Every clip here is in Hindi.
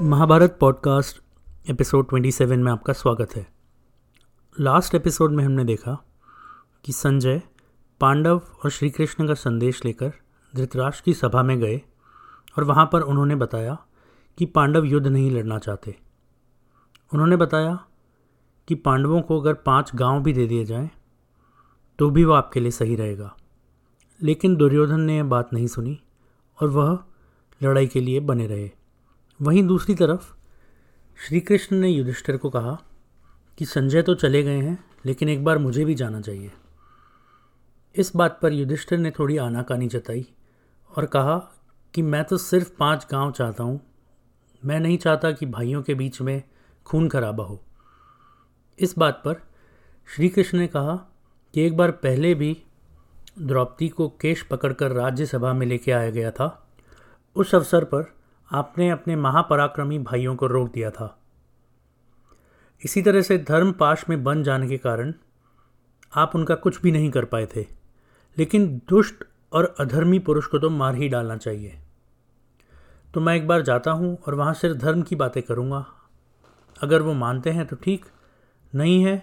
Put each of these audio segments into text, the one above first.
महाभारत पॉडकास्ट एपिसोड 27 में आपका स्वागत है। लास्ट एपिसोड में हमने देखा कि संजय, पांडव और श्री कृष्ण का संदेश लेकर धृतराष्ट्र की सभा में गए और वहाँ पर उन्होंने बताया कि पांडव युद्ध नहीं लड़ना चाहते। उन्होंने बताया कि पांडवों को अगर पाँच गाँव भी दे दिए जाएँ तो भी वो आपके लिए सही रहेगा। लेकिन दुर्योधन ने यह बात नहीं सुनी और वह लड़ाई के लिए बने रहे। वहीं दूसरी तरफ़ श्री कृष्ण ने युधिष्ठिर को कहा कि संजय तो चले गए हैं, लेकिन एक बार मुझे भी जाना चाहिए। इस बात पर युधिष्ठिर ने थोड़ी आनाकानी जताई और कहा कि मैं तो सिर्फ़ पाँच गाँव चाहता हूँ। मैं नहीं चाहता कि भाइयों के बीच में खून खराबा हो। इस बात पर श्री कृष्ण ने कहा कि एक बार पहले भी द्रौपदी को केश पकड़कर राज्यसभा में लेके आया गया था। उस अवसर पर आपने अपने महापराक्रमी भाइयों को रोक दिया था। इसी तरह से धर्म पाश में बन जाने के कारण आप उनका कुछ भी नहीं कर पाए थे, लेकिन दुष्ट और अधर्मी पुरुष को तो मार ही डालना चाहिए। तो मैं एक बार जाता हूँ और वहाँ सिर्फ़ धर्म की बातें करूँगा। अगर वो मानते हैं तो ठीक, नहीं है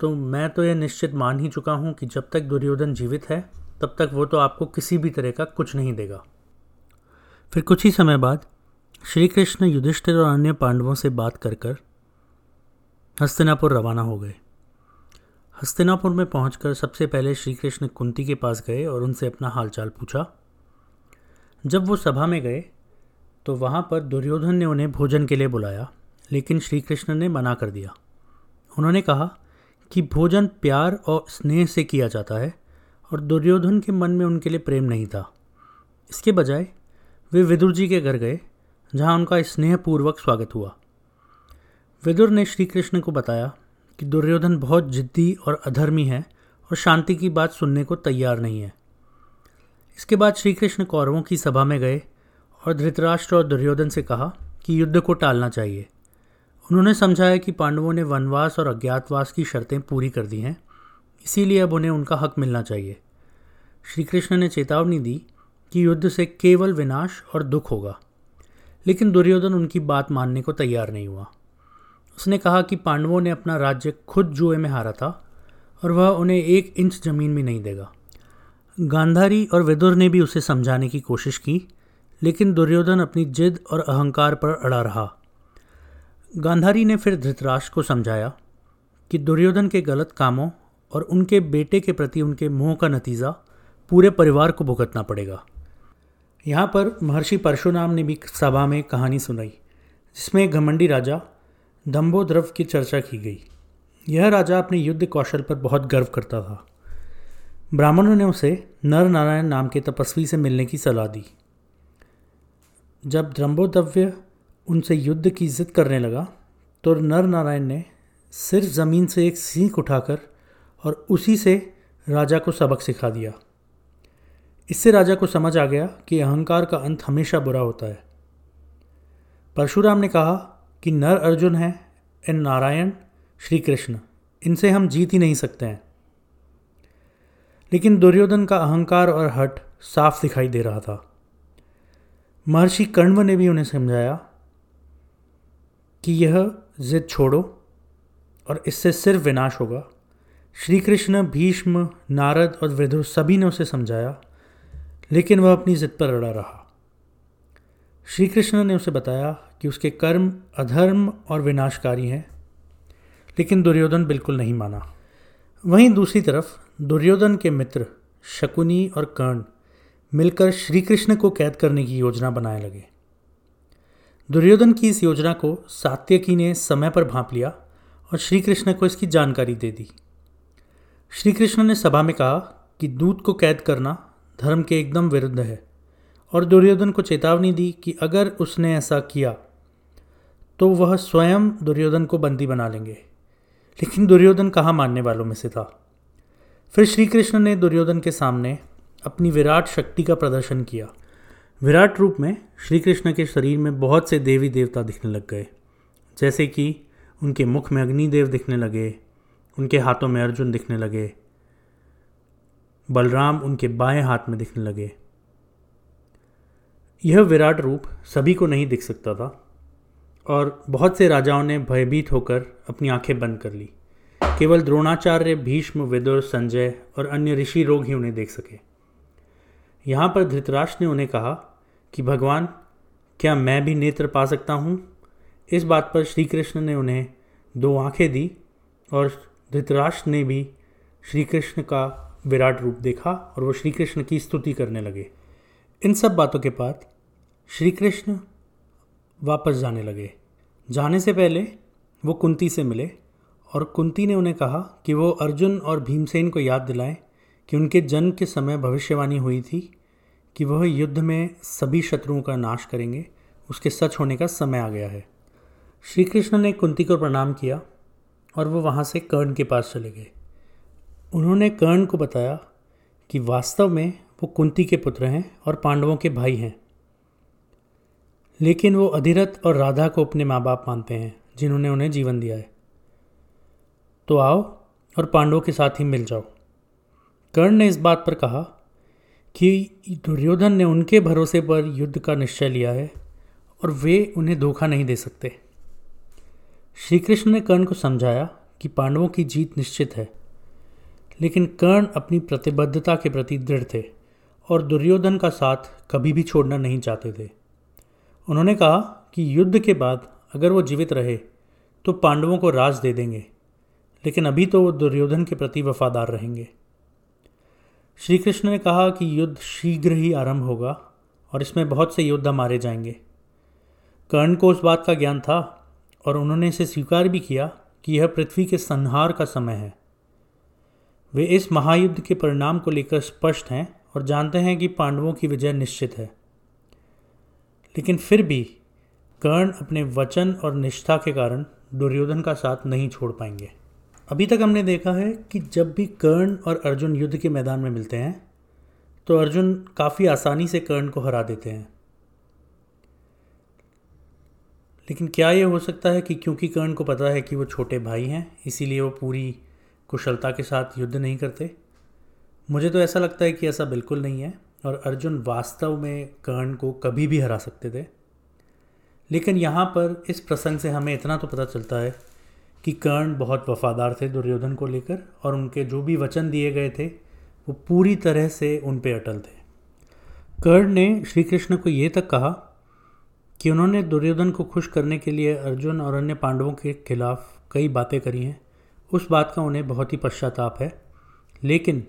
तो मैं तो यह निश्चित मान ही चुका हूँ कि जब तक दुर्योधन जीवित है, तब तक वो तो आपको किसी भी तरह का कुछ नहीं देगा। फिर कुछ ही समय बाद श्री कृष्ण युधिष्ठिर और अन्य पांडवों से बात कर कर हस्तिनापुर रवाना हो गए। हस्तिनापुर में पहुंचकर सबसे पहले श्री कृष्ण कुंती के पास गए और उनसे अपना हालचाल पूछा। जब वो सभा में गए तो वहाँ पर दुर्योधन ने उन्हें भोजन के लिए बुलाया, लेकिन श्री कृष्ण ने मना कर दिया। उन्होंने कहा कि भोजन प्यार और स्नेह से किया जाता है और दुर्योधन के मन में उनके लिए प्रेम नहीं था। इसके बजाय वे विदुर जी के घर गए जहाँ उनका स्नेहपूर्वक स्वागत हुआ। विदुर ने श्री कृष्ण को बताया कि दुर्योधन बहुत जिद्दी और अधर्मी है और शांति की बात सुनने को तैयार नहीं है। इसके बाद श्री कृष्ण कौरवों की सभा में गए और धृतराष्ट्र और दुर्योधन से कहा कि युद्ध को टालना चाहिए। उन्होंने समझाया कि पांडवों ने वनवास और अज्ञातवास की शर्तें पूरी कर दी हैं, इसीलिए अब उन्हें उनका हक मिलना चाहिए। श्री कृष्ण ने चेतावनी दी कि युद्ध से केवल विनाश और दुख होगा। लेकिन दुर्योधन उनकी बात मानने को तैयार नहीं हुआ। उसने कहा कि पांडवों ने अपना राज्य खुद जुए में हारा था और वह उन्हें एक इंच ज़मीन भी नहीं देगा। गांधारी और विदुर ने भी उसे समझाने की कोशिश की, लेकिन दुर्योधन अपनी जिद और अहंकार पर अड़ा रहा। गांधारी ने फिर धृतराष्ट्र को समझाया कि दुर्योधन के गलत कामों और उनके बेटे के प्रति उनके मोह का नतीजा पूरे परिवार को भुगतना पड़ेगा। यहाँ पर महर्षि परशुराम ने भी सभा में कहानी सुनाई, जिसमें घमंडी राजा दम्भोद्रव की चर्चा की गई। यह राजा अपने युद्ध कौशल पर बहुत गर्व करता था। ब्राह्मणों ने उसे नर नारायण नाम के तपस्वी से मिलने की सलाह दी। जब द्रम्बोदव्य उनसे युद्ध की जिद करने लगा तो नर नारायण ने सिर्फ़ ज़मीन से एक सीख उठाकर और उसी से राजा को सबक सिखा दिया। इससे राजा को समझ आ गया कि अहंकार का अंत हमेशा बुरा होता है। परशुराम ने कहा कि नर अर्जुन है, एन नारायण श्री कृष्ण इनसे हम जीत ही नहीं सकते हैं। लेकिन दुर्योधन का अहंकार और हट साफ़ दिखाई दे रहा था। महर्षि कण्व ने भी उन्हें समझाया कि यह जिद छोड़ो और इससे सिर्फ़ विनाश होगा। श्री कृष्ण भीष्म, नारद और विधु सभी ने उसे समझाया। लेकिन वह अपनी जिद पर अड़ा रहा। श्री कृष्ण ने उसे बताया कि उसके कर्म, अधर्म और विनाशकारी हैं, लेकिन दुर्योधन बिल्कुल नहीं माना। वहीं दूसरी तरफ़, दुर्योधन के मित्र शकुनी और कर्ण मिलकर श्री कृष्ण को कैद करने की योजना बनाने लगे। दुर्योधन की इस योजना को सात्यकी ने समय पर भांप लिया और श्री कृष्ण को इसकी जानकारी दे दी। श्री कृष्ण ने सभा में कहा कि दूत को कैद करना धर्म के एकदम विरुद्ध है। और दुर्योधन को चेतावनी दी कि अगर उसने ऐसा किया तो वह स्वयं दुर्योधन को बंदी बना लेंगे। लेकिन दुर्योधन कहाँ मानने वालों में से था? फिर श्री कृष्ण ने दुर्योधन के सामने अपनी विराट शक्ति का प्रदर्शन किया। विराट रूप में श्री कृष्ण के शरीर में बहुत से देवी देवता दिखने लग गए। जैसे कि उनके मुख में अग्निदेव दिखने लगे, उनके हाथों में अर्जुन दिखने लगे बलराम उनके बाएँ हाथ में दिखने लगे। यह विराट रूप सभी को नहीं दिख सकता था, और बहुत से राजाओं ने भयभीत होकर अपनी आँखें बंद कर ली। केवल द्रोणाचार्य, भीष्म, विदुर, संजय और अन्य ऋषि रोग ही उन्हें देख सके। यहाँ पर धृतराष्ट्र ने उन्हें कहा कि, भगवान, क्या मैं भी नेत्र पा सकता हूँ? इस बात पर श्री कृष्ण ने उन्हें दो आँखें दी और धृतराष्ट्र ने भी श्री कृष्ण का विराट रूप देखा और वो श्री कृष्ण की स्तुति करने लगे। इन सब बातों के बाद श्री कृष्ण वापस जाने लगे। जाने से पहले वो कुंती से मिले और कुंती ने उन्हें कहा कि वो अर्जुन और भीमसेन को याद दिलाएँ कि उनके जन्म के समय भविष्यवाणी हुई थी कि वह युद्ध में सभी शत्रुओं का नाश करेंगे, उसके सच होने का समय आ गया है। श्री कृष्ण ने कुंती को प्रणाम किया और वो वहाँ से कर्ण के पास चले गए। उन्होंने कर्ण को बताया कि वास्तव में वो कुंती के पुत्र हैं और पांडवों के भाई हैं। लेकिन वो अधिरथ और राधा को अपने माँ बाप मानते हैं, जिन्होंने उन्हें जीवन दिया है। तो आओ और पांडवों के साथ ही मिल जाओ। कर्ण ने इस बात पर कहा कि दुर्योधन ने उनके भरोसे पर युद्ध का निश्चय लिया है और वे उन्हें धोखा नहीं दे सकते। श्री कृष्ण ने कर्ण को समझाया कि पांडवों की जीत निश्चित है। लेकिन कर्ण अपनी प्रतिबद्धता के प्रति दृढ़ थे और दुर्योधन का साथ कभी भी छोड़ना नहीं चाहते थे। उन्होंने कहा कि युद्ध के बाद अगर वो जीवित रहे तो पांडवों को राज दे देंगे, लेकिन अभी तो वो दुर्योधन के प्रति वफादार रहेंगे। श्री कृष्ण ने कहा कि युद्ध शीघ्र ही आरंभ होगा और इसमें बहुत से योद्धा मारे जाएँगे। कर्ण को उस बात का ज्ञान था और उन्होंने इसे स्वीकार भी किया कि यह पृथ्वी के संहार का समय है। वे इस महायुद्ध के परिणाम को लेकर स्पष्ट हैं और जानते हैं कि पांडवों की विजय निश्चित है। लेकिन फिर भी कर्ण अपने वचन और निष्ठा के कारण दुर्योधन का साथ नहीं छोड़ पाएँगे। अभी तक हमने देखा है कि जब भी कर्ण और अर्जुन युद्ध के मैदान में मिलते हैं तो अर्जुन काफ़ी आसानी से कर्ण को हरा देते हैं। लेकिन क्या ये हो सकता है कि क्योंकि कर्ण को पता है कि वो छोटे भाई हैं, इसीलिए वो पूरी कुशलता के साथ युद्ध नहीं करते? मुझे तो ऐसा लगता है कि ऐसा बिल्कुल नहीं है और अर्जुन वास्तव में कर्ण को कभी भी हरा सकते थे। लेकिन यहाँ पर इस प्रसंग से हमें इतना तो पता चलता है कि कर्ण बहुत वफादार थे दुर्योधन को लेकर और उनके जो भी वचन दिए गए थे, वो पूरी तरह से उन पे अटल थे। कर्ण ने श्री कृष्ण को ये तक कहा कि उन्होंने दुर्योधन को खुश करने के लिए अर्जुन और अन्य पांडवों के खिलाफ कई बातें करी हैं। उस बात का उन्हें बहुत ही पश्चाताप है। लेकिन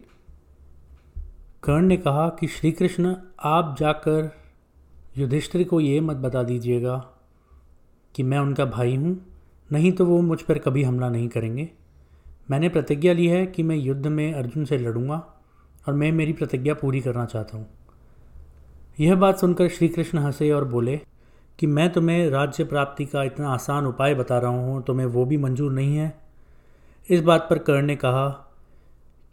कर्ण ने कहा कि श्री कृष्ण आप जाकर युधिष्ठिर को ये मत बता दीजिएगा कि मैं उनका भाई हूँ, नहीं तो वो मुझ पर कभी हमला नहीं करेंगे। मैंने प्रतिज्ञा ली है कि मैं युद्ध में अर्जुन से लड़ूँगा और मैं मेरी प्रतिज्ञा पूरी करना चाहता हूँ। यह बात सुनकर श्री कृष्ण हंसे और बोले कि मैं तुम्हें राज्य प्राप्ति का इतना आसान उपाय बता रहा हूँ, तुम्हें वो भी मंजूर नहीं है। इस बात पर कर्ण ने कहा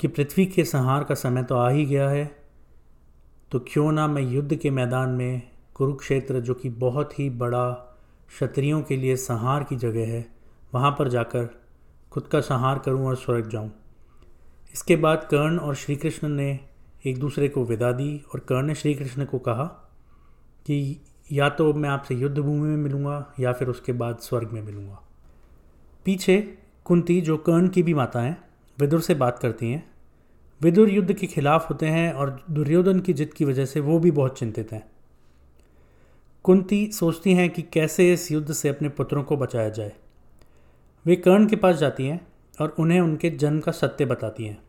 कि पृथ्वी के संहार का समय तो आ ही गया है तो क्यों ना मैं युद्ध के मैदान में कुरुक्षेत्र, जो कि बहुत ही बड़ा क्षत्रियों के लिए संहार की जगह है, वहाँ पर जाकर खुद का संहार करूँ और स्वर्ग जाऊँ। इसके बाद कर्ण और श्री कृष्ण ने एक दूसरे को विदा दी और कर्ण ने श्री कृष्ण को कहा कि या तो मैं आपसे युद्ध भूमि में मिलूँगा या फिर उसके बाद स्वर्ग में मिलूँगा। पीछे कुंती, जो कर्ण की भी माता हैं विदुर से बात करती हैं, विदुर युद्ध के खिलाफ होते हैं और दुर्योधन की जिद की वजह से वो भी बहुत चिंतित हैं। कुंती सोचती हैं कि कैसे इस युद्ध से अपने पुत्रों को बचाया जाए। वे कर्ण के पास जाती हैं और उन्हें उनके जन्म का सत्य बताती हैं।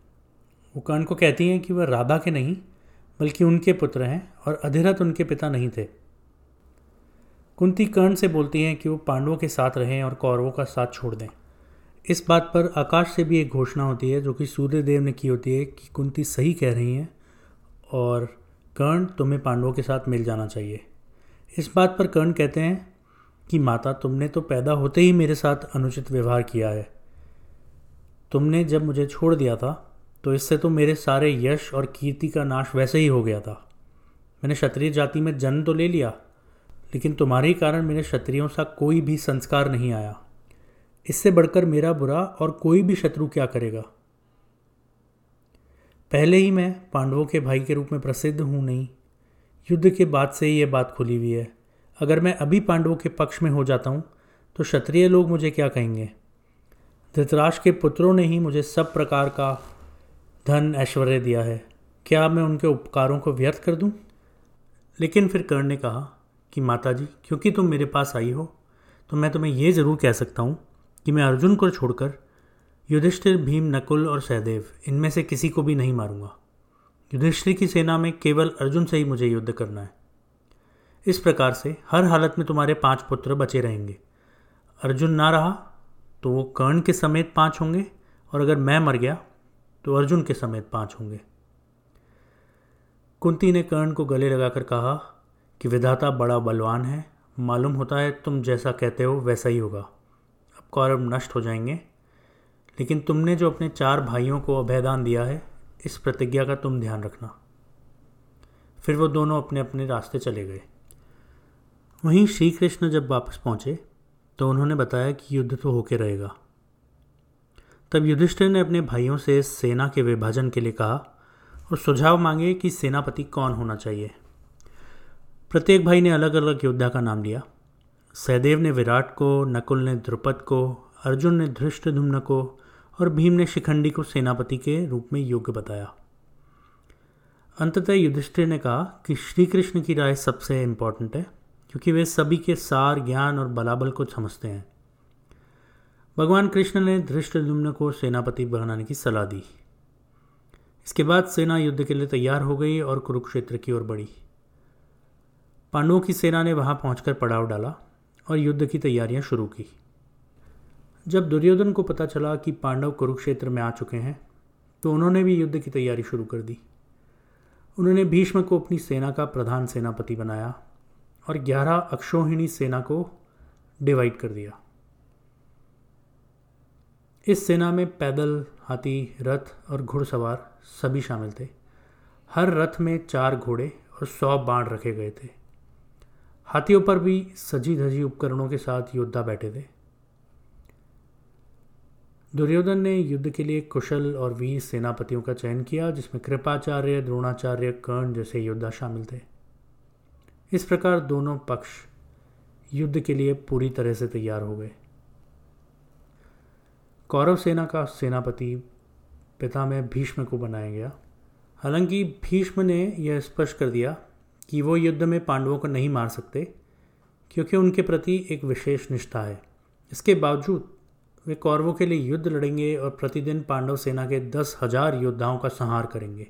वो कर्ण को कहती हैं कि वह राधा के नहीं, बल्कि उनके पुत्र हैं और अधिरथ उनके पिता नहीं थे। कुंती कर्ण से बोलती हैं कि वो पांडवों के साथ रहें और कौरवों का साथ छोड़ दें। इस बात पर आकाश से भी एक घोषणा होती है, जो कि सूर्यदेव ने की होती है कि कुंती सही कह रही हैं और कर्ण तुम्हें पांडवों के साथ मिल जाना चाहिए। इस बात पर कर्ण कहते हैं कि माता, तुमने तो पैदा होते ही मेरे साथ अनुचित व्यवहार किया है। तुमने जब मुझे छोड़ दिया था तो इससे तो मेरे सारे यश और कीर्ति का नाश वैसे ही हो गया था। मैंने क्षत्रिय जाति में जन्म तो ले लिया, लेकिन तुम्हारे कारण मेरे क्षत्रियों सा कोई भी संस्कार नहीं आया। इससे बढ़कर मेरा बुरा और कोई भी शत्रु क्या करेगा? पहले ही मैं पांडवों के भाई के रूप में प्रसिद्ध हूँ नहीं। युद्ध के बाद से ही ये बात खुली हुई है। अगर मैं अभी पांडवों के पक्ष में हो जाता हूँ तो क्षत्रिय लोग मुझे क्या कहेंगे? धृतराज के पुत्रों ने ही मुझे सब प्रकार का धन ऐश्वर्य दिया है। क्या मैं उनके उपकारों को व्यर्थ कर दूँ? लेकिन फिर कर्ण ने कहा कि माता जी क्योंकि तुम मेरे पास आई हो तो मैं तुम्हें यह ज़रूर कह सकता हूँ कि मैं अर्जुन को छोड़कर युधिष्ठिर, भीम, नकुल और सहदेव, इनमें से किसी को भी नहीं मारूँगा। युधिष्ठिर की सेना में केवल अर्जुन से ही मुझे युद्ध करना है। इस प्रकार से हर हालत में तुम्हारे पाँच पुत्र बचे रहेंगे। अर्जुन ना रहा तो वो कर्ण के समेत पाँच होंगे, और अगर मैं मर गया तो अर्जुन के समेत पाँच होंगे। कुंती ने कर्ण को गले लगाकर कहा कि विधाता बड़ा बलवान है, मालूम होता है तुम जैसा कहते हो वैसा ही होगा। कौरव नष्ट हो जाएँगे। लेकिन तुमने जो अपने चार भाइयों को अभयदान दिया है, इस प्रतिज्ञा का तुम ध्यान रखना। फिर वो दोनों अपने अपने रास्ते चले गए। वहीं श्री कृष्ण जब वापस पहुँचे तो उन्होंने बताया कि युद्ध तो होके रहेगा। तब युधिष्ठिर ने अपने भाइयों से सेना के विभाजन के लिए कहा और सुझाव मांगे कि सेनापति कौन होना चाहिए। प्रत्येक भाई ने अलग अलग योद्धा का नाम लिया। सहदेव ने विराट को, नकुल ने द्रुपद को, अर्जुन ने धृष्टधुम्न को और भीम ने शिखंडी को सेनापति के रूप में योग्य बताया। अंततः युधिष्ठिर ने कहा कि श्री कृष्ण की राय सबसे इंपॉर्टेंट है, क्योंकि वे सभी के सार, ज्ञान और बलाबल को समझते हैं। भगवान कृष्ण ने धृष्टदुम्न को सेनापति बनाने की सलाह दी। इसके बाद सेना युद्ध के लिए तैयार हो गई और कुरुक्षेत्र की ओर बढ़ी। पांडवों की सेना ने वहाँ पहुंचकर पड़ाव डाला। और युद्ध की तैयारियाँ शुरू की। जब दुर्योधन को पता चला कि पांडव कुरुक्षेत्र में आ चुके हैं तो उन्होंने भी युद्ध की तैयारी शुरू कर दी। उन्होंने भीष्म को अपनी सेना का प्रधान सेनापति बनाया और ग्यारह अक्षोहिणी सेना को डिवाइड कर दिया। इस सेना में पैदल, हाथी, रथ और घुड़सवार सभी शामिल थे। हर रथ में चार घोड़े और सौ बाण रखे गए थे। हाथियों पर भी सजी धजी उपकरणों के साथ योद्धा बैठे थे। दुर्योधन ने युद्ध के लिए कुशल और वीर सेनापतियों का चयन किया, जिसमें कृपाचार्य, द्रोणाचार्य, कर्ण जैसे योद्धा शामिल थे। इस प्रकार दोनों पक्ष युद्ध के लिए पूरी तरह से तैयार हो गए। कौरव सेना का सेनापति पिता में भीष्म को बनाया गया। हालाँकि भीष्म ने यह स्पष्ट कर दिया कि वो युद्ध में पांडवों को नहीं मार सकते, क्योंकि उनके प्रति एक विशेष निष्ठा है। इसके बावजूद वे कौरवों के लिए युद्ध लड़ेंगे और प्रतिदिन पांडव सेना के दस हज़ार योद्धाओं का संहार करेंगे।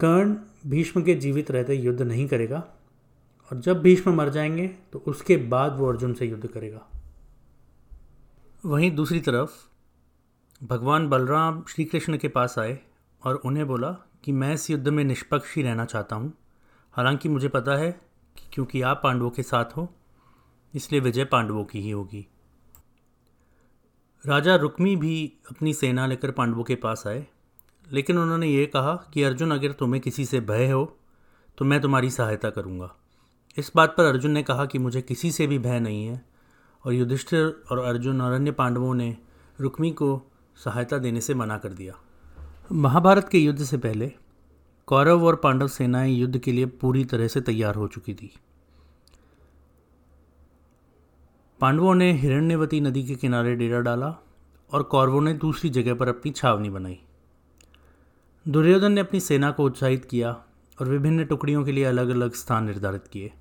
कर्ण भीष्म के जीवित रहते युद्ध नहीं करेगा, और जब भीष्म मर जाएँगे तो उसके बाद वो अर्जुन से युद्ध करेगा। वहीं दूसरी तरफ़, भगवान बलराम श्री कृष्ण के पास आए और उन्हें बोला कि मैं इस युद्ध में निष्पक्ष ही रहना चाहता हूँ। हालाँकि मुझे पता है कि क्योंकि आप पांडवों के साथ हो, इसलिए विजय पांडवों की ही होगी। राजा रुक्मी भी अपनी सेना लेकर पांडवों के पास आए, लेकिन उन्होंने ये कहा कि, अर्जुन, अगर तुम्हें किसी से भय हो तो मैं तुम्हारी सहायता करूँगा। इस बात पर अर्जुन ने कहा कि, मुझे किसी से भी भय नहीं है। और युधिष्ठिर और अर्जुन और अन्य पांडवों ने रुक्मी को सहायता देने से मना कर दिया। महाभारत के युद्ध से पहले, कौरव और पांडव सेनाएँ युद्ध के लिए पूरी तरह से तैयार हो चुकी थी। पांडवों ने हिरण्यवती नदी के किनारे डेरा डाला और कौरवों ने दूसरी जगह पर अपनी छावनी बनाई। दुर्योधन ने अपनी सेना को उत्साहित किया और विभिन्न टुकड़ियों के लिए अलग अलग स्थान निर्धारित किए।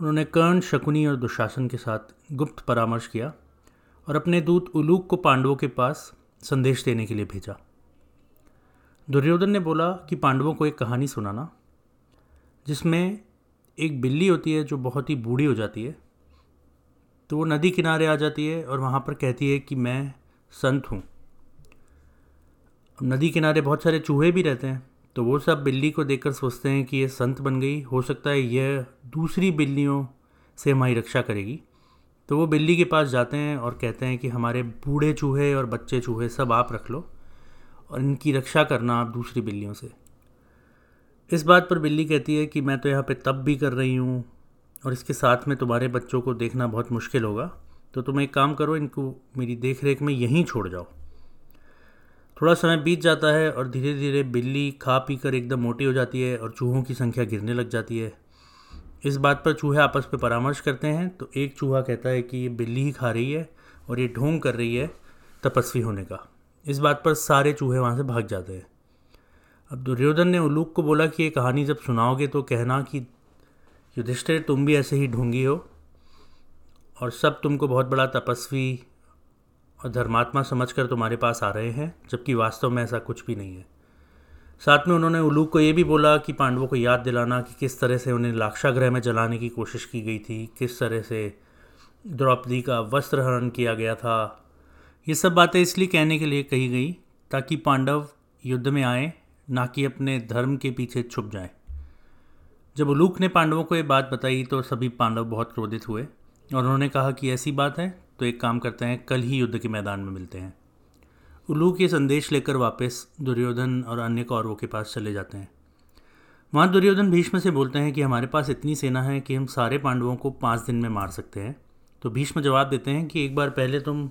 उन्होंने कर्ण, शकुनी और दुशासन के साथ गुप्त परामर्श किया और अपने दूत उलूक को पांडवों के पास संदेश देने के लिए भेजा। दुर्योधन ने बोला कि पांडवों को एक कहानी सुनाना, जिसमें एक बिल्ली होती है जो बहुत ही बूढ़ी हो जाती है। तो वो नदी किनारे आ जाती है और वहाँ पर कहती है कि मैं संत हूँ। नदी किनारे बहुत सारे चूहे भी रहते हैं तो वो सब बिल्ली को देखकर सोचते हैं कि ये संत बन गई। हो सकता है यह दूसरी बिल्लियों से हमारी रक्षा करेगी। तो वो बिल्ली के पास जाते हैं और कहते हैं कि हमारे बूढ़े चूहे और बच्चे चूहे सब आप रख लो। और इनकी रक्षा करना आप दूसरी बिल्लियों से। इस बात पर बिल्ली कहती है कि मैं तो यहाँ पे तब भी कर रही हूँ और इसके साथ में तुम्हारे बच्चों को देखना बहुत मुश्किल होगा। तो तुम एक काम करो, इनको मेरी देख रेख में यहीं छोड़ जाओ। थोड़ा समय बीत जाता है और धीरे धीरे बिल्ली खा पी कर एकदम मोटी हो जाती है और चूहों की संख्या गिरने लग जाती है। इस बात पर चूहे आपस में परामर्श करते हैं तो एक चूहा कहता है कि ये बिल्ली ही खा रही है और ये ढोंग कर रही है तपस्वी होने का। इस बात पर सारे चूहे वहाँ से भाग जाते हैं। अब दुर्योधन ने उलूक को बोला कि ये कहानी जब सुनाओगे तो कहना कि युधिष्ठिर, तुम भी ऐसे ही ढूँगी हो और सब तुमको बहुत बड़ा तपस्वी और धर्मात्मा समझकर तुम्हारे पास आ रहे हैं, जबकि वास्तव में ऐसा कुछ भी नहीं है। साथ में उन्होंने उलूक को ये भी बोला कि पांडवों को याद दिलाना कि किस तरह से उन्हें लाक्षाग्रह में जलाने की कोशिश की गई थी, किस तरह से द्रौपदी का वस्त्र हरण किया गया था ये सब बातें इसलिए कहने के लिए कही गई ताकि पांडव युद्ध में आए, ना कि अपने धर्म के पीछे छुप जाएँ। जब उलूक ने पांडवों को ये बात बताई तो सभी पांडव बहुत क्रोधित हुए और उन्होंने कहा कि ऐसी बात है तो एक काम करते हैं, कल ही युद्ध के मैदान में मिलते हैं। उलूक ये संदेश लेकर वापस दुर्योधन और अन्य कौरवों के पास चले जाते हैं। वहाँ दुर्योधन भीष्म से बोलते हैं कि हमारे पास इतनी सेना है कि हम सारे पांडवों को पाँच दिन में मार सकते हैं। तो भीष्म जवाब देते हैं कि एक बार पहले तुम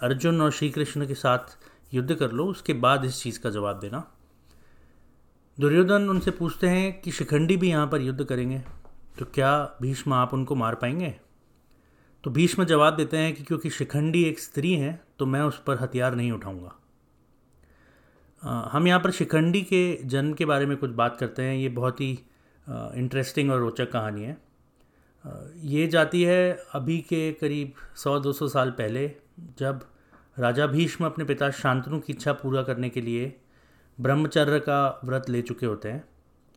अर्जुन और श्री कृष्ण के साथ युद्ध कर लो, उसके बाद इस चीज़ का जवाब देना। दुर्योधन उनसे पूछते हैं कि शिखंडी भी यहाँ पर युद्ध करेंगे तो क्या भीष्म आप उनको मार पाएँगे? तो भीष्म जवाब देते हैं कि क्योंकि शिखंडी एक स्त्री है तो मैं उस पर हथियार नहीं उठाऊँगा। हम यहाँ पर शिखंडी के जन्म के बारे में कुछ बात करते हैं, ये बहुत ही इंटरेस्टिंग और रोचक कहानी है। ये जाती है अभी के करीब 100-200 साल पहले, जब राजा भीष्म अपने पिता शांतनु की इच्छा पूरा करने के लिए ब्रह्मचर्य का व्रत ले चुके होते हैं।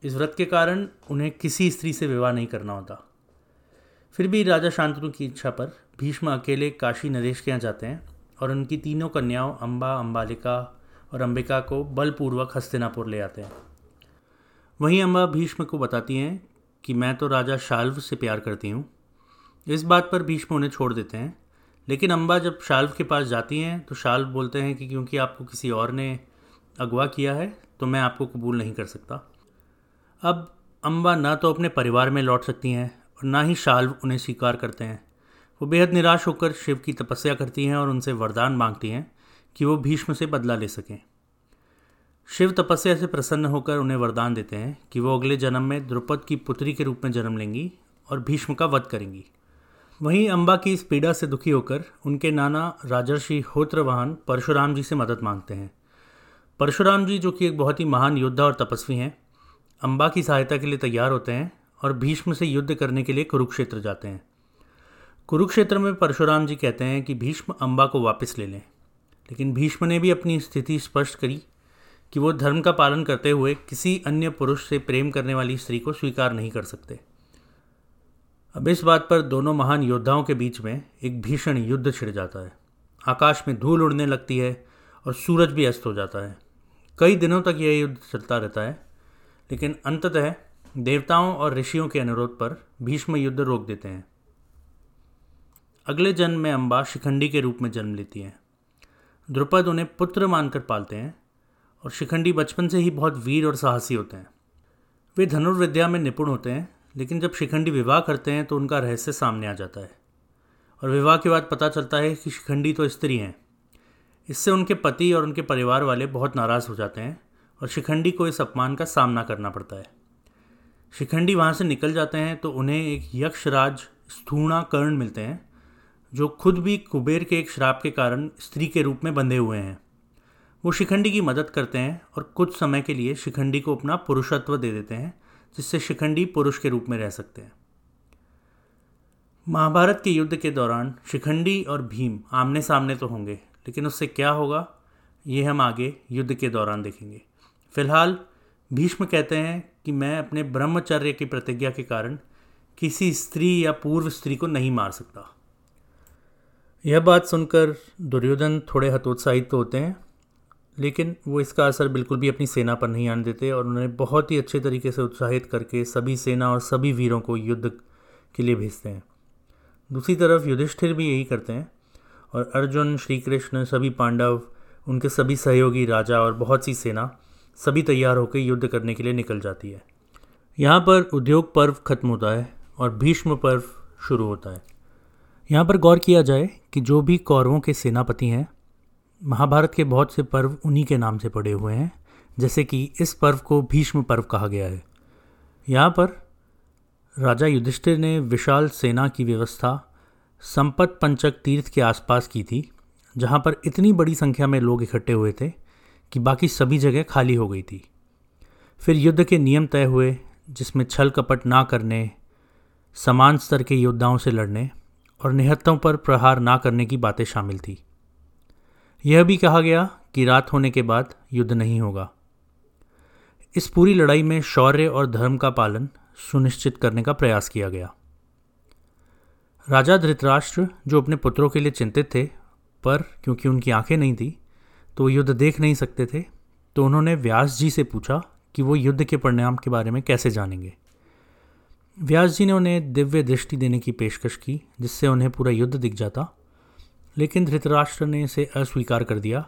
इस व्रत के कारण उन्हें किसी स्त्री से विवाह नहीं करना होता। फिर भी राजा शांतनु की इच्छा पर भीष्म अकेले काशी नरेश के यहाँ जाते हैं और उनकी तीनों कन्याओं अम्बा अम्बालिका और अंबिका को बलपूर्वक हस्तिनापुर ले आते हैं। वहीं अम्बा भीष्म को बताती हैं कि मैं तो राजा शाल्व से प्यार करती हूँ। इस बात पर भीष्म उन्हें छोड़ देते हैं। लेकिन अम्बा जब शाल्व के पास जाती हैं तो शाल्व बोलते हैं कि क्योंकि आपको किसी और ने अगवा किया है तो मैं आपको कबूल नहीं कर सकता। अब अम्बा ना तो अपने परिवार में लौट सकती हैं, और ना ही शाल्व उन्हें स्वीकार करते हैं। वो बेहद निराश होकर शिव की तपस्या करती हैं और उनसे वरदान मांगती हैं कि वो भीष्म से बदला ले सकें। शिव तपस्या से प्रसन्न होकर उन्हें वरदान देते हैं कि वो अगले जन्म में द्रुपद की पुत्री के रूप में जन्म लेंगी और भीष्म का वध करेंगी। वहीं अम्बा की इस पीड़ा से दुखी होकर उनके नाना राजर्षि होत्रवाहन परशुराम जी से मदद मांगते हैं। परशुराम जी, जो कि एक बहुत ही महान योद्धा और तपस्वी हैं अम्बा की सहायता के लिए तैयार होते हैं और भीष्म से युद्ध करने के लिए कुरुक्षेत्र जाते हैं। कुरुक्षेत्र में परशुराम जी कहते हैं कि भीष्म अम्बा को वापस ले लें, लेकिन भीष्म ने भी अपनी स्थिति स्पष्ट करी कि वो धर्म का पालन करते हुए किसी अन्य पुरुष से प्रेम करने वाली स्त्री को स्वीकार नहीं कर सकते। अब इस बात पर दोनों महान योद्धाओं के बीच में एक भीषण युद्ध छिड़ जाता है। आकाश में धूल उड़ने लगती है और सूरज भी अस्त हो जाता है। कई दिनों तक यह युद्ध चलता रहता है, लेकिन अंततः देवताओं और ऋषियों के अनुरोध पर भीष्म युद्ध रोक देते हैं। अगले जन्म में अम्बा शिखंडी के रूप में जन्म लेती हैं। द्रुपद उन्हें पुत्र मानकर पालते हैं और शिखंडी बचपन से ही बहुत वीर और साहसी होते हैं। वे धनुर्विद्या में निपुण होते हैं, लेकिन जब शिखंडी विवाह करते हैं तो उनका रहस्य सामने आ जाता है। और विवाह के बाद पता चलता है कि शिखंडी तो स्त्री हैं। इससे उनके पति और उनके परिवार वाले बहुत नाराज़ हो जाते हैं और शिखंडी को इस अपमान का सामना करना पड़ता है। शिखंडी वहाँ से निकल जाते हैं तो उन्हें एक यक्षराज स्थूणा कर्ण मिलते हैं, जो खुद भी कुबेर के एक श्राप के कारण स्त्री के रूप में बंधे हुए हैं। वो शिखंडी की मदद करते हैं और कुछ समय के लिए शिखंडी को अपना पुरुषत्व दे देते हैं, जिससे शिखंडी पुरुष के रूप में रह सकते हैं। महाभारत के युद्ध के दौरान शिखंडी और भीम आमने सामने तो होंगे, लेकिन उससे क्या होगा, ये हम आगे युद्ध के दौरान देखेंगे। फ़िलहाल, भीष्म कहते हैं कि मैं अपने ब्रह्मचर्य की प्रतिज्ञा के कारण किसी स्त्री या पूर्व स्त्री को नहीं मार सकता। यह बात सुनकर दुर्योधन थोड़े हतोत्साहित तो होते हैं लेकिन वो इसका असर बिल्कुल भी अपनी सेना पर नहीं आने देते और उन्हें बहुत ही अच्छे तरीके से उत्साहित करके सभी सेना और सभी वीरों को युद्ध के लिए भेजते हैं। दूसरी तरफ़ युधिष्ठिर भी यही करते हैं और अर्जुन श्री कृष्ण सभी पांडव, उनके सभी सहयोगी राजा और बहुत सी सेना सभी तैयार होकर युद्ध करने के लिए निकल जाती है। यहाँ पर उद्योग पर्व खत्म होता है और भीष्म पर्व शुरू होता है। यहाँ पर गौर किया जाए कि जो भी कौरवों के सेनापति हैं महाभारत के बहुत से पर्व उन्हीं के नाम से पड़े हुए हैं, जैसे कि इस पर्व को भीष्म पर्व कहा गया है। यहाँ पर राजा युधिष्ठिर ने विशाल सेना की व्यवस्था संपत पंचक तीर्थ के आसपास की थी, जहाँ पर इतनी बड़ी संख्या में लोग इकट्ठे हुए थे कि बाकी सभी जगह खाली हो गई थी। फिर युद्ध के नियम तय हुए, जिसमें छल कपट ना करने, समान स्तर के योद्धाओं से लड़ने और निहत्तों पर प्रहार ना करने की बातें शामिल थी। यह भी कहा गया कि रात होने के बाद युद्ध नहीं होगा। इस पूरी लड़ाई में शौर्य और धर्म का पालन सुनिश्चित करने का प्रयास किया गया। राजा धृतराष्ट्र, जो अपने पुत्रों के लिए चिंतित थे, पर क्योंकि उनकी आँखें नहीं थी तो वो युद्ध देख नहीं सकते थे तो उन्होंने व्यास जी से पूछा कि वो युद्ध के परिणाम के बारे में कैसे जानेंगे। व्यास जी ने उन्हें दिव्य दृष्टि देने की पेशकश की, जिससे उन्हें पूरा युद्ध दिख जाता लेकिन धृतराष्ट्र ने इसे अस्वीकार कर दिया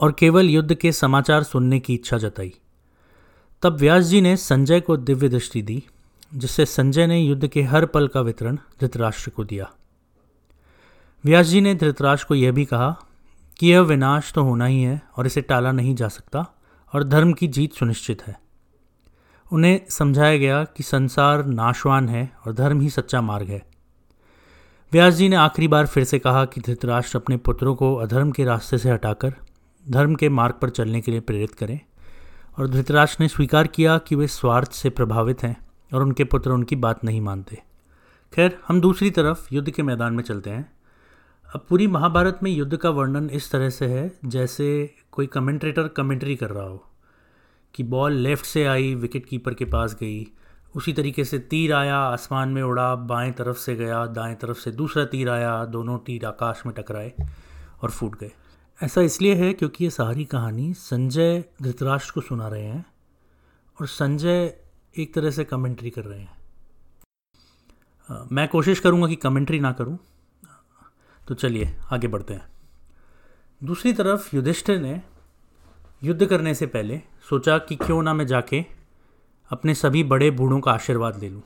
और केवल युद्ध के समाचार सुनने की इच्छा जताई। तब व्यास जी ने संजय को दिव्य दृष्टि दी, जिससे संजय ने युद्ध के हर पल का वितरण धृतराष्ट्र को दिया। व्यास जी ने धृतराष्ट्र को यह भी कहा कि यह विनाश तो होना ही है और इसे टाला नहीं जा सकता और धर्म की जीत सुनिश्चित है। उन्हें समझाया गया कि संसार नाशवान है और धर्म ही सच्चा मार्ग है। व्यास जी ने आखिरी बार फिर से कहा कि धृतराष्ट्र अपने पुत्रों को अधर्म के रास्ते से हटाकर धर्म के मार्ग पर चलने के लिए प्रेरित करें और धृतराष्ट्र ने स्वीकार किया कि वे स्वार्थ से प्रभावित हैं और उनके पुत्र उनकी बात नहीं मानते। खैर, हम दूसरी तरफ़ युद्ध के मैदान में चलते हैं। अब पूरी महाभारत में युद्ध का वर्णन इस तरह से है, जैसे कोई कमेंट्रेटर कमेंट्री कर रहा हो कि बॉल लेफ़्ट से आई विकेट कीपर के पास गई उसी तरीके से तीर आया, आसमान में उड़ा, बाएँ तरफ़ से गया, दाएँ तरफ़ से दूसरा तीर आया, दोनों तीर आकाश में टकराए और फूट गए। ऐसा इसलिए है क्योंकि ये सारी कहानी संजय धृतराष्ट्र को सुना रहे हैं और संजय एक तरह से कमेंट्री कर रहे हैं। मैं कोशिश करूँगा कि कमेंट्री ना करूँ। तो चलिए, आगे बढ़ते हैं। दूसरी तरफ़ युधिष्ठिर ने युद्ध करने से पहले सोचा कि क्यों ना मैं जाके अपने सभी बड़े बूढ़ों का आशीर्वाद ले लूँ।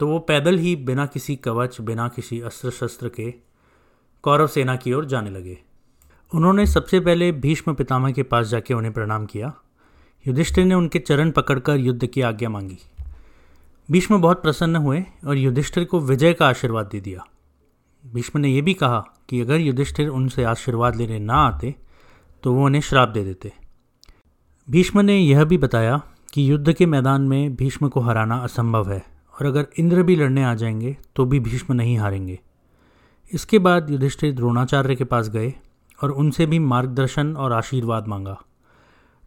तो वो पैदल ही बिना किसी कवच, बिना किसी अस्त्र शस्त्र के कौरव सेना की ओर जाने लगे। उन्होंने सबसे पहले भीष्म पितामह के पास जाके उन्हें प्रणाम किया। युधिष्ठिर ने उनके चरण पकड़कर युद्ध की आज्ञा मांगी। भीष्म बहुत प्रसन्न हुए और युधिष्ठिर को विजय का आशीर्वाद दे दिया। भीष्म ने यह भी कहा कि अगर युधिष्ठिर उनसे आशीर्वाद लेने ना आते तो वो उन्हें श्राप दे देते। भीष्म ने यह भी बताया कि युद्ध के मैदान में भीष्म को हराना असंभव है, और अगर इंद्र भी लड़ने आ जाएँगे तो भी भीष्म नहीं हारेंगे। इसके बाद युधिष्ठिर द्रोणाचार्य के पास गए, और उनसे भी मार्गदर्शन और आशीर्वाद मांगा।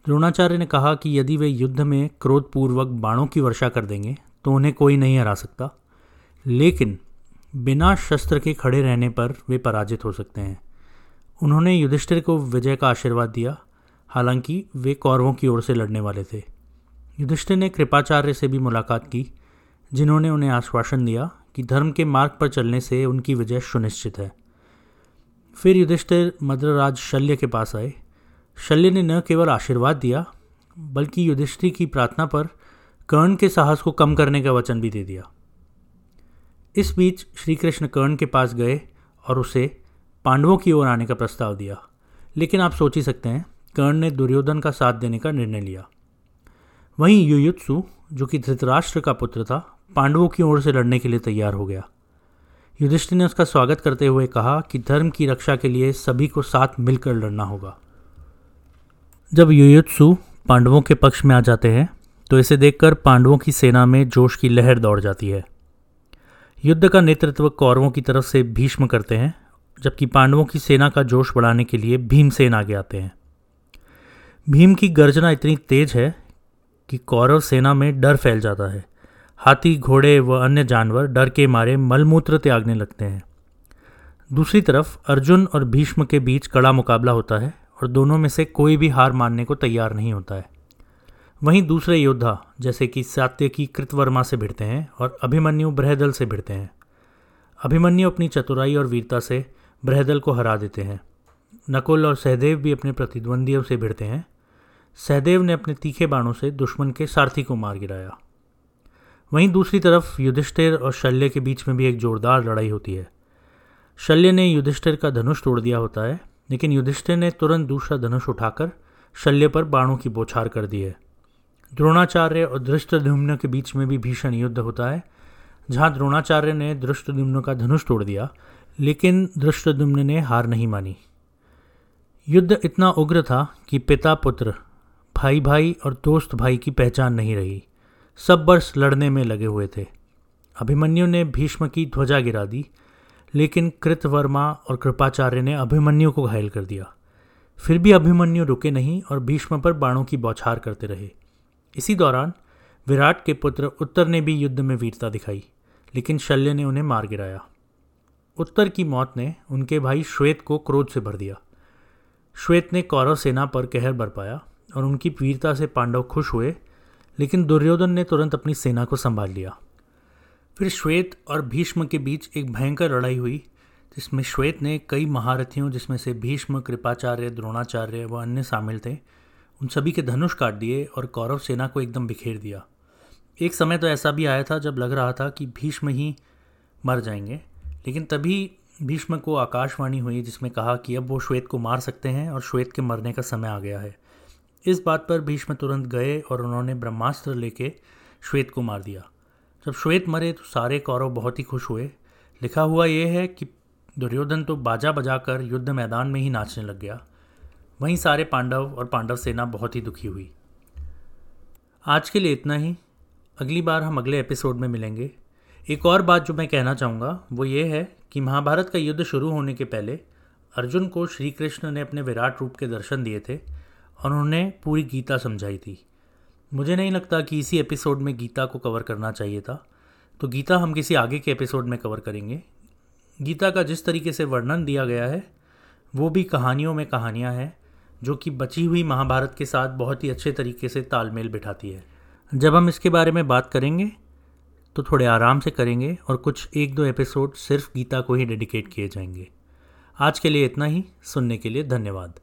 द्रोणाचार्य ने कहा कि यदि वे युद्ध में क्रोधपूर्वक बाणों की वर्षा कर देंगे तो उन्हें कोई नहीं हरा सकता। लेकिन बिना शस्त्र के खड़े रहने पर वे पराजित हो सकते हैं। उन्होंने युधिष्ठिर को विजय का आशीर्वाद दिया, हालाँकि वे कौरवों की ओर से लड़ने वाले थे। युधिष्ठिर ने कृपाचार्य से भी मुलाकात की, जिन्होंने उन्हें आश्वासन दिया कि धर्म के मार्ग पर चलने से उनकी विजय सुनिश्चित है। फिर युधिष्ठिर मद्रराज शल्य के पास आए। शल्य ने न केवल आशीर्वाद दिया, बल्कि युधिष्ठिर की प्रार्थना पर कर्ण के साहस को कम करने का वचन भी दे दिया। इस बीच श्री कृष्ण कर्ण के पास गए और उसे पांडवों की ओर आने का प्रस्ताव दिया। लेकिन आप सोच ही सकते हैं, कर्ण ने दुर्योधन का साथ देने का निर्णय लिया। वहीं युयुत्सु, जो कि धृतराष्ट्र का पुत्र था, पांडवों की ओर से लड़ने के लिए तैयार हो गया। युधिष्ठिर ने उसका स्वागत करते हुए कहा कि धर्म की रक्षा के लिए सभी को साथ मिलकर लड़ना होगा। जब युयुत्सु पांडवों के पक्ष में आ जाते हैं तो इसे देखकर पांडवों की सेना में जोश की लहर दौड़ जाती है। युद्ध का नेतृत्व कौरवों की तरफ़ से भीष्म करते हैं, जबकि पांडवों की सेना का जोश बढ़ाने के लिए भीमसेन आगे आते हैं। भीम की गर्जना इतनी तेज है कि कौरव सेना में डर फैल जाता है। हाथी, घोड़े व अन्य जानवर डर के मारे मलमूत्र त्यागने लगते हैं। दूसरी तरफ़, अर्जुन और भीष्म के बीच कड़ा मुकाबला होता है और दोनों में से कोई भी हार मानने को तैयार नहीं होता है। वहीं दूसरे योद्धा, जैसे कि सात्यकी कृतवर्मा से भिड़ते हैं और अभिमन्यु बृहदल से भिड़ते हैं। अभिमन्यु अपनी चतुराई और वीरता से बृहदल को हरा देते हैं। नकुल और सहदेव भी अपने प्रतिद्वंदियों से भिड़ते हैं। सहदेव ने अपने तीखे बाणों से दुश्मन के सारथी को मार गिराया। वहीं दूसरी तरफ़ युधिष्ठिर और शल्य के बीच में भी एक जोरदार लड़ाई होती है। शल्य ने युधिष्ठिर का धनुष तोड़ दिया होता है, लेकिन युधिष्ठिर ने तुरंत दूसरा धनुष उठाकर शल्य पर बाणों की बौछार कर दी है। द्रोणाचार्य और धृष्टधुम्न के बीच में भी भीषण युद्ध होता है, जहाँ द्रोणाचार्य ने दृष्टदुम्न का धनुष तोड़ दिया, लेकिन दृष्टदुम्न ने हार नहीं मानी। युद्ध इतना उग्र था कि पिता पुत्र भाई भाई और दोस्त भाई की पहचान नहीं रही। सब वर्ष लड़ने में लगे हुए थे। अभिमन्यु ने भीष्म की ध्वजा गिरा दी, लेकिन कृतवर्मा और कृपाचार्य ने अभिमन्यु को घायल कर दिया। फिर भी अभिमन्यु रुके नहीं और भीष्म पर बाणों की बौछार करते रहे। इसी दौरान विराट के पुत्र उत्तर ने भी युद्ध में वीरता दिखाई, लेकिन शल्य ने उन्हें मार गिराया। उत्तर की मौत ने उनके भाई श्वेत को क्रोध से भर दिया। श्वेत ने कौरव सेना पर कहर बरपाया। और उनकी वीरता से पांडव खुश हुए, लेकिन दुर्योधन ने तुरंत अपनी सेना को संभाल लिया। फिर श्वेत और भीष्म के बीच एक भयंकर लड़ाई हुई, जिसमें श्वेत ने कई महारथियों, जिसमें से भीष्म, कृपाचार्य, द्रोणाचार्य व अन्य शामिल थे, उन सभी के धनुष काट दिए और कौरव सेना को एकदम बिखेर दिया। एक समय तो ऐसा भी आया था जब लग रहा था कि भीष्म ही मर जाएँगे, लेकिन तभी भीष्म को आकाशवाणी हुई, जिसमें कहा कि अब वो श्वेत को मार सकते हैं और श्वेत के मरने का समय आ गया है। इस बात पर भीष्म तुरंत गए और उन्होंने ब्रह्मास्त्र लेके श्वेत को मार दिया। जब श्वेत मरे तो सारे कौरव बहुत ही खुश हुए। लिखा हुआ ये है कि दुर्योधन तो बाजा बजाकर युद्ध मैदान में ही नाचने लग गया। वहीं सारे पांडव और पांडव सेना बहुत ही दुखी हुई। आज के लिए इतना ही। अगली बार हम अगले एपिसोड में मिलेंगे। एक और बात जो मैं कहना चाहूँगा, वो ये है कि महाभारत का युद्ध शुरू होने के पहले अर्जुन को श्री कृष्ण ने अपने विराट रूप के दर्शन दिए थे। उन्होंने पूरी गीता समझाई थी। मुझे नहीं लगता कि इसी एपिसोड में गीता को कवर करना चाहिए था। तो गीता हम किसी आगे के एपिसोड में कवर करेंगे। गीता का जिस तरीके से वर्णन दिया गया है, वो भी कहानियों में कहानियाँ हैं, जो कि बची हुई महाभारत के साथ बहुत ही अच्छे तरीके से तालमेल बिठाती है। जब हम इसके बारे में बात करेंगे तो थोड़े आराम से करेंगे और कुछ एक दो एपिसोड सिर्फ़ गीता को ही डेडिकेट किए जाएँगे। आज के लिए इतना ही। सुनने के लिए धन्यवाद।